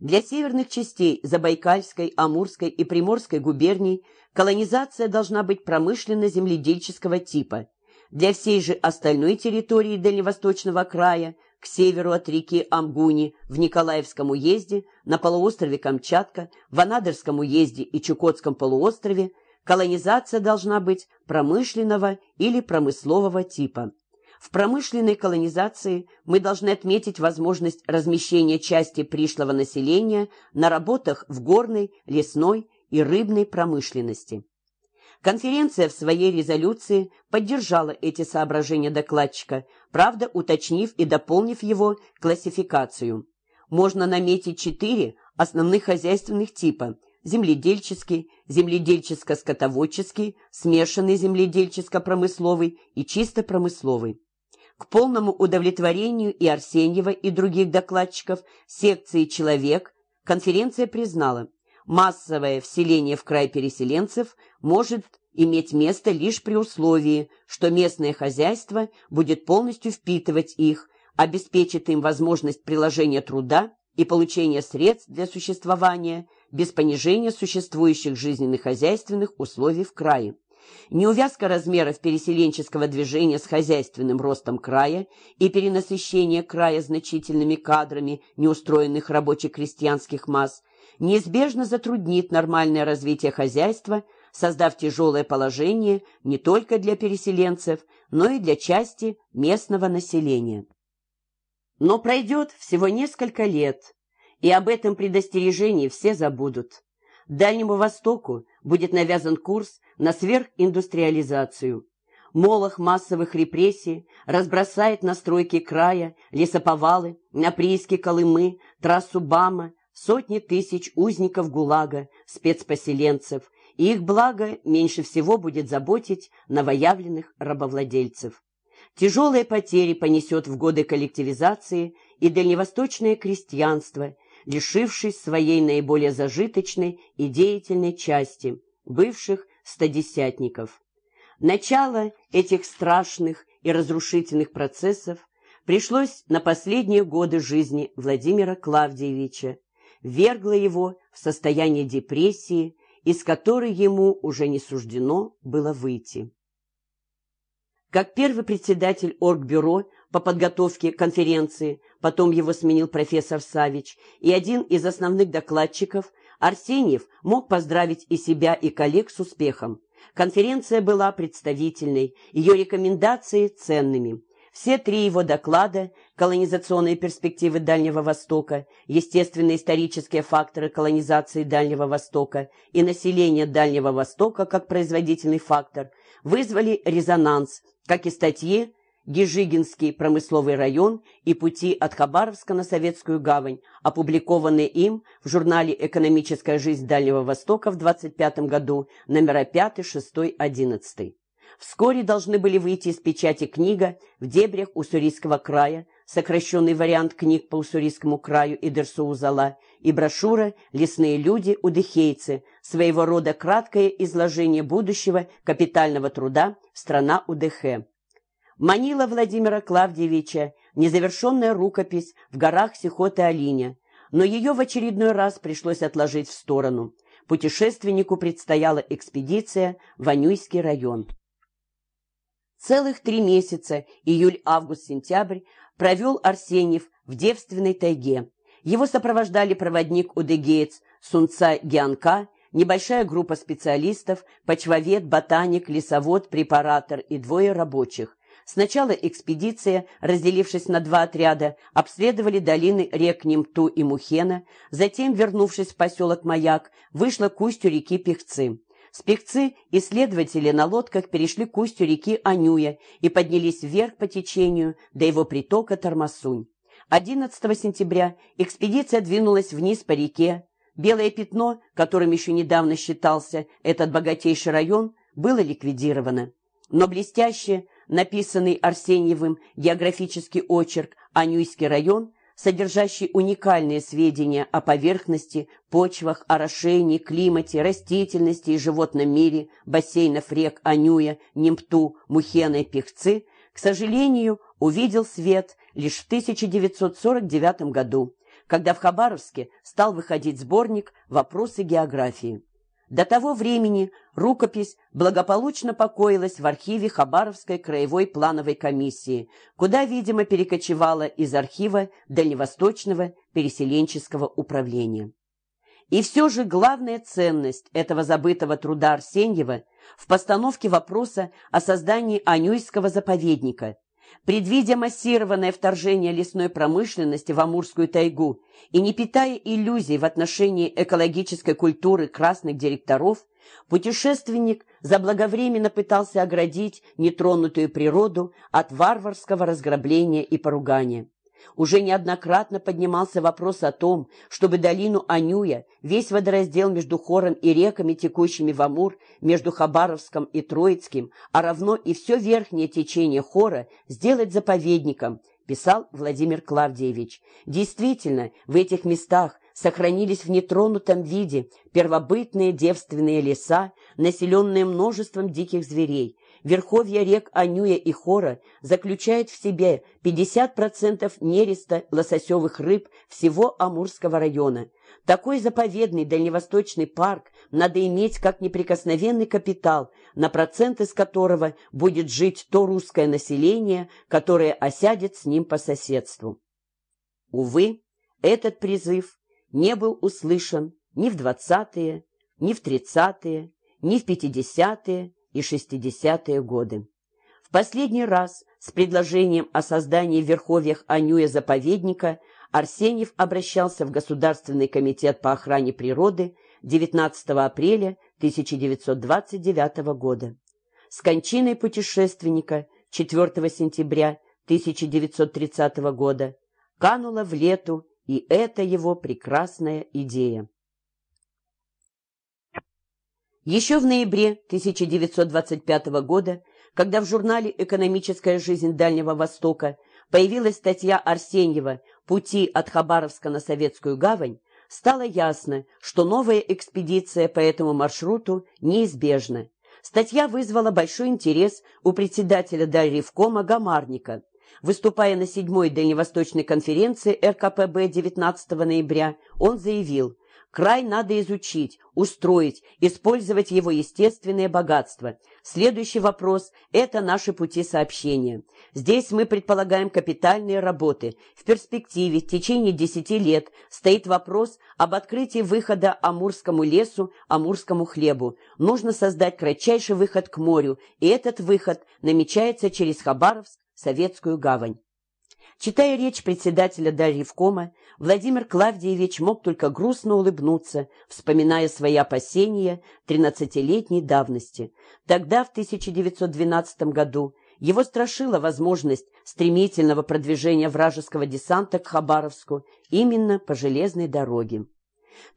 Для северных частей Забайкальской, Амурской и Приморской губерний колонизация должна быть промышленно-земледельческого типа. Для всей же остальной территории Дальневосточного края, к северу от реки Амгуни, в Николаевском уезде, на полуострове Камчатка, в Анадырском уезде и Чукотском полуострове, колонизация должна быть промышленного или промыслового типа. В промышленной колонизации мы должны отметить возможность размещения части пришлого населения на работах в горной, лесной и рыбной промышленности. Конференция в своей резолюции поддержала эти соображения докладчика, правда уточнив и дополнив его классификацию. Можно наметить четыре основных хозяйственных типа – земледельческий, земледельческо-скотоводческий, смешанный земледельческо-промысловый и чисто промысловый. К полному удовлетворению и Арсеньева, и других докладчиков секции «Человек» конференция признала, массовое вселение в край переселенцев может иметь место лишь при условии, что местное хозяйство будет полностью впитывать их, обеспечит им возможность приложения труда и получения средств для существования без понижения существующих жизненно-хозяйственных условий в крае. Неувязка размеров переселенческого движения с хозяйственным ростом края и перенасыщение края значительными кадрами неустроенных рабоче-крестьянских масс неизбежно затруднит нормальное развитие хозяйства, создав тяжелое положение не только для переселенцев, но и для части местного населения. Но пройдет всего несколько лет, и об этом предостережении все забудут. Дальнему Востоку будет навязан курс на сверхиндустриализацию. Молох массовых репрессий разбросает на стройки края, лесоповалы, на прииски Колымы, трассу Бама, сотни тысяч узников ГУЛАГа, спецпоселенцев, и их благо меньше всего будет заботить новоявленных рабовладельцев. Тяжелые потери понесет в годы коллективизации и дальневосточное крестьянство, лишившись своей наиболее зажиточной и деятельной части, бывших стодесятников. Начало этих страшных и разрушительных процессов пришлось на последние годы жизни Владимира Клавдиевича, вергло его в состояние депрессии, из которой ему уже не суждено было выйти. Как первый председатель Оргбюро по подготовке конференции, потом его сменил профессор Савич, и один из основных докладчиков, Арсеньев, мог поздравить и себя, и коллег с успехом. Конференция была представительной, ее рекомендации ценными. Все три его доклада «Колонизационные перспективы Дальнего Востока», «Естественно-исторические факторы колонизации Дальнего Востока» и «Население Дальнего Востока как производительный фактор» вызвали резонанс, как и статьи Гижигинский промысловый район и пути от Хабаровска на Советскую гавань, опубликованные им в журнале «Экономическая жизнь Дальнего Востока» в 25 году, номера 5, 6, 11. Вскоре должны были выйти из печати книга «В дебрях Уссурийского края», сокращенный вариант книг по Уссурийскому краю и Дерсу-Узала, и брошюра «Лесные люди. Удыхейцы», своего рода краткое изложение будущего капитального труда «Страна УДХ». Манила Владимира Клавдевича незавершенная рукопись в горах Сихоты-Алиня, но ее в очередной раз пришлось отложить в сторону. Путешественнику предстояла экспедиция в Анюйский район. Целых три месяца, июль, август, сентябрь, провел Арсеньев в девственной тайге. Его сопровождали проводник Удегеец Сунца Гианка, небольшая группа специалистов, почвовед, ботаник, лесовод, препаратор и двое рабочих. Сначала экспедиция, разделившись на два отряда, обследовали долины рек Немту и Мухена, затем, вернувшись в поселок Маяк, вышла к устью реки Пехцы. Спекцы исследователи на лодках перешли к устью реки Анюя и поднялись вверх по течению до его притока Тормосунь. 11 сентября экспедиция двинулась вниз по реке. Белое пятно, которым еще недавно считался этот богатейший район, было ликвидировано. Но блестяще написанный Арсеньевым географический очерк «Анюйский район» содержащий уникальные сведения о поверхности, почвах, орошении, климате, растительности и животном мире бассейнов рек Анюя, Немпту, Мухена и Пехцы, к сожалению, увидел свет лишь в 1949 году, когда в Хабаровске стал выходить сборник «Вопросы географии». До того времени рукопись благополучно покоилась в архиве Хабаровской краевой плановой комиссии, куда, видимо, перекочевала из архива Дальневосточного переселенческого управления. И все же главная ценность этого забытого труда Арсеньева в постановке вопроса о создании Анюйского заповедника – Предвидя массированное вторжение лесной промышленности в Амурскую тайгу и не питая иллюзий в отношении экологической культуры красных директоров, путешественник заблаговременно пытался оградить нетронутую природу от варварского разграбления и поругания. Уже неоднократно поднимался вопрос о том, чтобы долину Анюя, весь водораздел между Хором и реками, текущими в Амур, между Хабаровском и Троицким, а равно и все верхнее течение Хора сделать заповедником, писал Владимир Клавдиевич. Действительно, в этих местах сохранились в нетронутом виде первобытные девственные леса, населенные множеством диких зверей, Верховья рек Анюя и Хора заключает в себе 50% нереста лососевых рыб всего Амурского района. Такой заповедный дальневосточный парк надо иметь как неприкосновенный капитал, на процент из которого будет жить то русское население, которое осядет с ним по соседству. Увы, этот призыв не был услышан ни в 20-е, ни в 30-е, ни в 50-е, и 60-е годы. В последний раз с предложением о создании в Верховьях Анюя заповедника Арсеньев обращался в Государственный комитет по охране природы 19 апреля 1929 года. С кончиной путешественника 4 сентября 1930 года канула в лету и эта его прекрасная идея. Еще в ноябре 1925 года, когда в журнале «Экономическая жизнь Дальнего Востока» появилась статья Арсеньева «Пути от Хабаровска на Советскую гавань», стало ясно, что новая экспедиция по этому маршруту неизбежна. Статья вызвала большой интерес у председателя Дальревкома Гамарника. Выступая на седьмой дальневосточной конференции РКПБ 19 ноября, он заявил – Край надо изучить, устроить, использовать его естественное богатство. Следующий вопрос – это наши пути сообщения. Здесь мы предполагаем капитальные работы. В перспективе, в течение 10 лет, стоит вопрос об открытии выхода Амурскому лесу, Амурскому хлебу. Нужно создать кратчайший выход к морю, и этот выход намечается через Хабаровск, Советскую гавань. Читая речь председателя Дарьевкома, Владимир Клавдиевич мог только грустно улыбнуться, вспоминая свои опасения тринадцатилетней давности. Тогда, в 1912 году, его страшила возможность стремительного продвижения вражеского десанта к Хабаровску именно по железной дороге.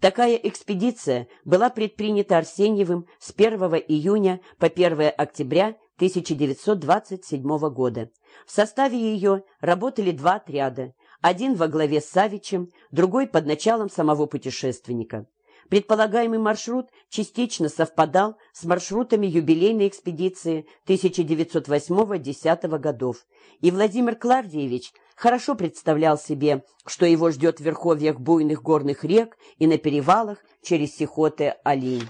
Такая экспедиция была предпринята Арсеньевым с 1 июня по 1 октября 1927 года. В составе ее работали два отряда, один во главе с Савичем, другой под началом самого путешественника. Предполагаемый маршрут частично совпадал с маршрутами юбилейной экспедиции 1908-10 годов, и Владимир Клавдиевич хорошо представлял себе, что его ждет в верховьях буйных горных рек и на перевалах через Сихоте-Алинь.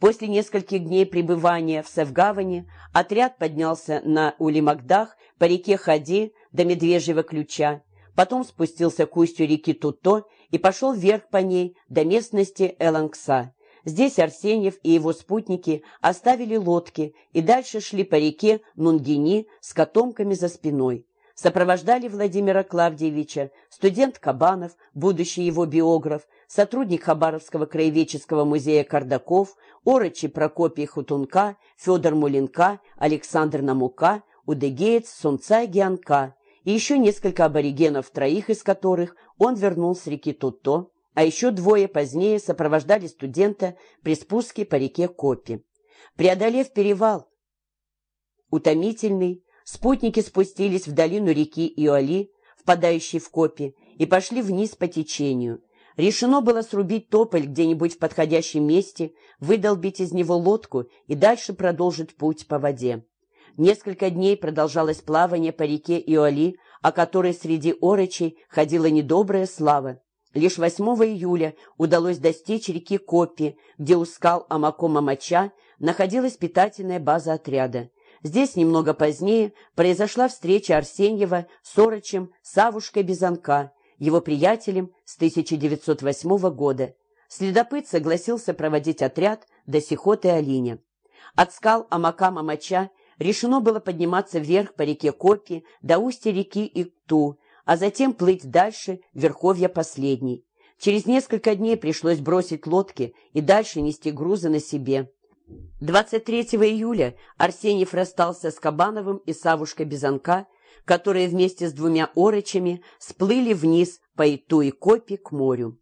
После нескольких дней пребывания в Севгаване отряд поднялся на Улимагдах по реке Хади до Медвежьего ключа, потом спустился к устью реки Туто и пошел вверх по ней до местности Элангса. Здесь Арсеньев и его спутники оставили лодки и дальше шли по реке Нунгини с котомками за спиной. Сопровождали Владимира Клавдиевича студент Кабанов, будущий его биограф, сотрудник Хабаровского краеведческого музея Кардаков, Орочи Прокопий Хутунка, Федор Мулинка, Александр Намука, Удегеец Сунцай Гианка и еще несколько аборигенов, троих из которых он вернул с реки Тутто, а еще двое позднее сопровождали студента при спуске по реке Копи. Преодолев перевал, утомительный, спутники спустились в долину реки Иоали, впадающей в Копи, и пошли вниз по течению – Решено было срубить тополь где-нибудь в подходящем месте, выдолбить из него лодку и дальше продолжить путь по воде. Несколько дней продолжалось плавание по реке Иоли, о которой среди орочей ходила недобрая слава. Лишь 8 июля удалось достичь реки Копи, где у скал Амакома-Мача находилась питательная база отряда. Здесь немного позднее произошла встреча Арсеньева с Орочем, Савушкой Безанка, его приятелем с 1908 года. Следопыт согласился проводить отряд до Сихоты Алиня. От скал Амакама-Мача решено было подниматься вверх по реке Копи до устья реки Икту, а затем плыть дальше в верховья последней. Через несколько дней пришлось бросить лодки и дальше нести грузы на себе. 23 июля Арсеньев расстался с Кабановым и Савушкой Безанка которые вместе с двумя орочами сплыли вниз по Иту и Копи к морю.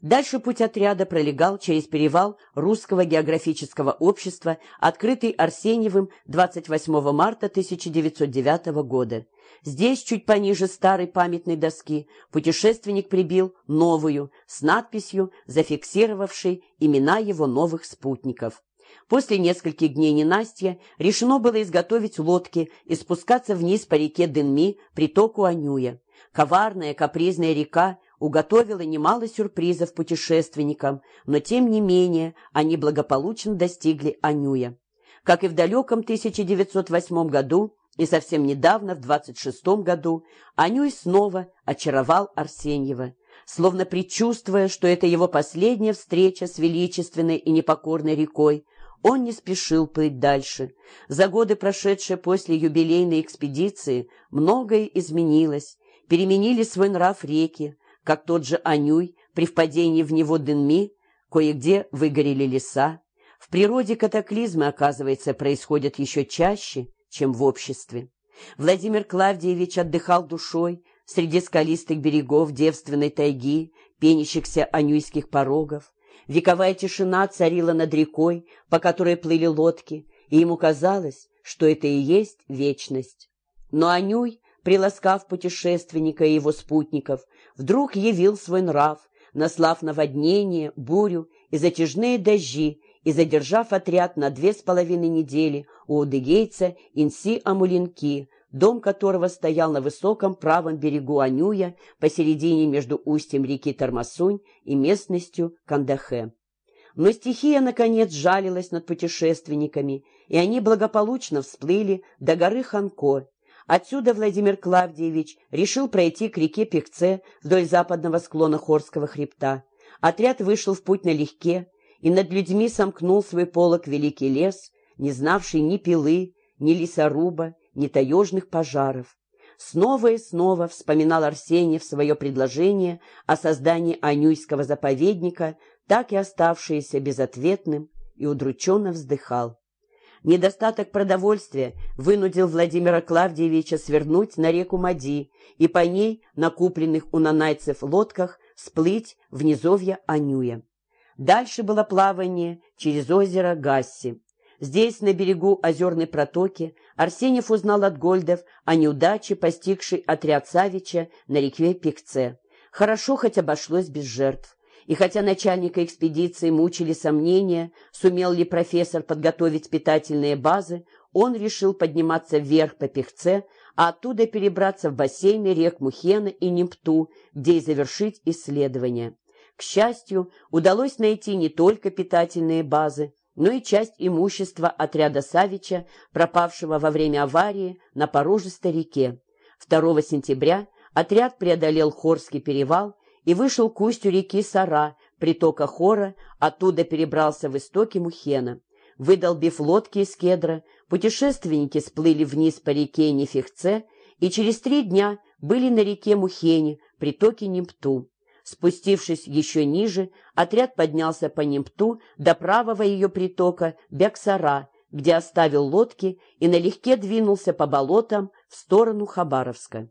Дальше путь отряда пролегал через перевал Русского географического общества, открытый Арсеньевым 28 марта 1909 года. Здесь, чуть пониже старой памятной доски, путешественник прибил новую, с надписью, зафиксировавшей имена его новых спутников. После нескольких дней ненастья решено было изготовить лодки и спускаться вниз по реке Дынми, притоку Анюя. Коварная капризная река уготовила немало сюрпризов путешественникам, но тем не менее они благополучно достигли Анюя. Как и в далеком 1908 году, и совсем недавно, в 26 году, Анюй снова очаровал Арсеньева. Словно предчувствуя, что это его последняя встреча с величественной и непокорной рекой, он не спешил плыть дальше. За годы, прошедшие после юбилейной экспедиции, многое изменилось. Переменили свой нрав реки, как тот же Анюй при впадении в него Дынми, кое-где выгорели леса. В природе катаклизмы, оказывается, происходят еще чаще, чем в обществе. Владимир Клавдиевич отдыхал душой среди скалистых берегов девственной тайги, пенящихся анюйских порогов. Вековая тишина царила над рекой, по которой плыли лодки, и ему казалось, что это и есть вечность. Но Анюй, приласкав путешественника и его спутников, вдруг явил свой нрав, наслав наводнение, бурю и затяжные дожди, и задержав отряд на две с половиной недели у Удыгейца Инси-Амулинки, дом которого стоял на высоком правом берегу Анюя, посередине между устьем реки Тормосунь и местностью Кандахе. Но стихия, наконец, жалилась над путешественниками, и они благополучно всплыли до горы Ханко. Отсюда Владимир Клавдиевич решил пройти к реке Пекце вдоль западного склона Хорского хребта. Отряд вышел в путь налегке, и над людьми сомкнул свой полог великий лес, не знавший ни пилы, ни лесоруба, нетаежных пожаров. Снова и снова вспоминал Арсений в свое предложение о создании Анюйского заповедника, так и оставшееся безответным, и удрученно вздыхал. Недостаток продовольствия вынудил Владимира Клавдиевича свернуть на реку Мади и по ней на купленных у нанайцев лодках сплыть в низовье Анюя. Дальше было плавание через озеро Гасси. Здесь, на берегу озерной протоки, Арсеньев узнал от Гольдов о неудаче, постигшей отряд Савича на реке Пекце. Хорошо хоть обошлось без жертв. И хотя начальника экспедиции мучили сомнения, сумел ли профессор подготовить питательные базы, он решил подниматься вверх по Пехце, а оттуда перебраться в бассейны рек Мухена и Немпту, где и завершить исследования. К счастью, удалось найти не только питательные базы, но и часть имущества отряда Савича, пропавшего во время аварии на порожистой реке. 2 сентября отряд преодолел Хорский перевал и вышел к устью реки Сара, притока Хора, оттуда перебрался в истоки Мухена. Выдолбив лодки из кедра, путешественники сплыли вниз по реке Нефихце и через три дня были на реке Мухене, притоке Немпту. Спустившись еще ниже, отряд поднялся по Немпту до правого ее притока Бяксара, где оставил лодки и налегке двинулся по болотам в сторону Хабаровска.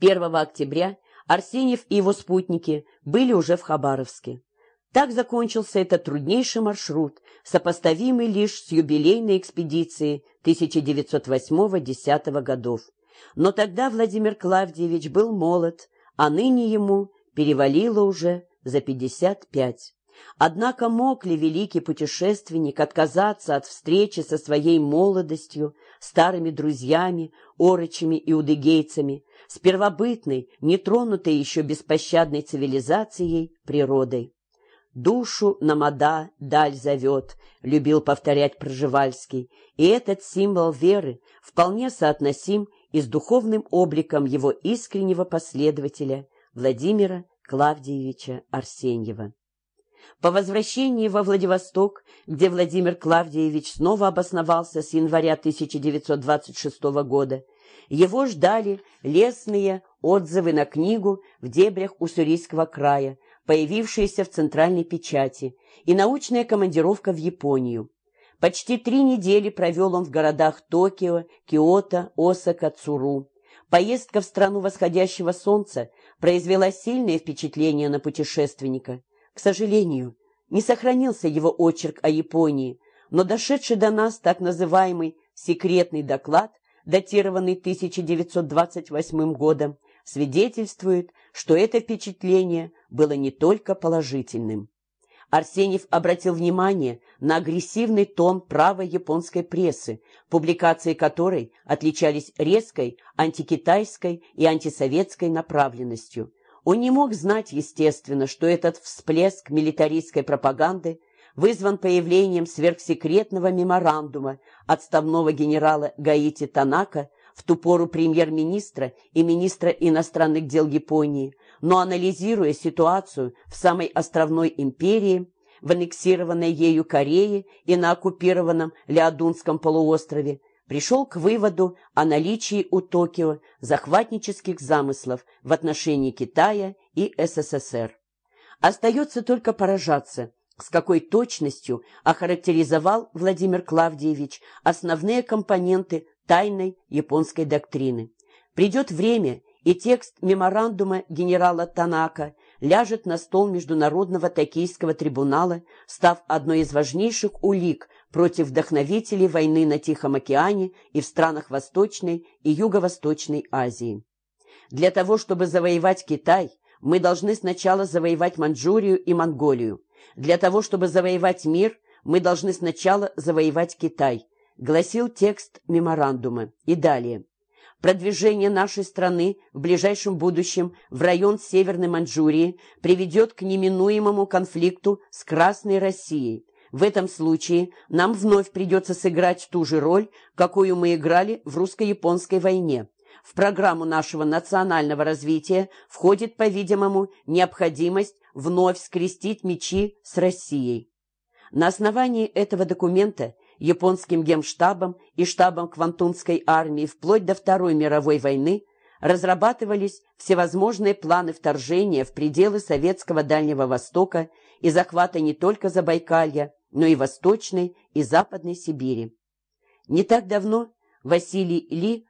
1 октября Арсеньев и его спутники были уже в Хабаровске. Так закончился этот труднейший маршрут, сопоставимый лишь с юбилейной экспедицией 1908-10 годов. Но тогда Владимир Клавдиевич был молод, а ныне ему перевалило уже за пятьдесят пять. Однако мог ли великий путешественник отказаться от встречи со своей молодостью, старыми друзьями, орочами и удыгейцами, с первобытной, нетронутой еще беспощадной цивилизацией, природой? «Душу намада даль зовет», — любил повторять Проживальский, и этот символ веры вполне соотносим и с духовным обликом его искреннего последователя Владимира Клавдиевича Арсеньева. По возвращении во Владивосток, где Владимир Клавдиевич снова обосновался с января 1926 года, его ждали лестные отзывы на книгу в дебрях Уссурийского края, появившиеся в центральной печати, и научная командировка в Японию. Почти три недели провел он в городах Токио, Киото, Осака, Цуру. Поездка в страну восходящего солнца произвела сильное впечатление на путешественника. К сожалению, не сохранился его очерк о Японии, но дошедший до нас так называемый «секретный доклад», датированный 1928 годом, свидетельствует, что это впечатление было не только положительным. Арсеньев обратил внимание на агрессивный тон правой японской прессы, публикации которой отличались резкой антикитайской и антисоветской направленностью. Он не мог знать, естественно, что этот всплеск милитаристской пропаганды вызван появлением сверхсекретного меморандума отставного генерала Гаити Танака, в ту пору премьер-министра и министра иностранных дел Японии, но анализируя ситуацию в самой островной империи, в аннексированной ею Корее и на оккупированном Леодунском полуострове, пришел к выводу о наличии у Токио захватнических замыслов в отношении Китая и СССР. Остается только поражаться, с какой точностью охарактеризовал Владимир Клавдиевич основные компоненты тайной японской доктрины. Придет время, и текст меморандума генерала Танака ляжет на стол Международного токийского трибунала, став одной из важнейших улик против вдохновителей войны на Тихом океане и в странах Восточной и Юго-Восточной Азии. Для того, чтобы завоевать Китай, мы должны сначала завоевать Манчжурию и Монголию. Для того, чтобы завоевать мир, мы должны сначала завоевать Китай, гласил текст меморандума. И далее. Продвижение нашей страны в ближайшем будущем в район Северной Маньчжурии приведет к неминуемому конфликту с Красной Россией. В этом случае нам вновь придется сыграть ту же роль, какую мы играли в русско-японской войне. В программу нашего национального развития входит, по-видимому, необходимость вновь скрестить мечи с Россией. На основании этого документа японским гемштабом и штабом Квантунской армии вплоть до Второй мировой войны разрабатывались всевозможные планы вторжения в пределы советского Дальнего Востока и захвата не только Забайкалья, но и Восточной и Западной Сибири. Не так давно Василий Ли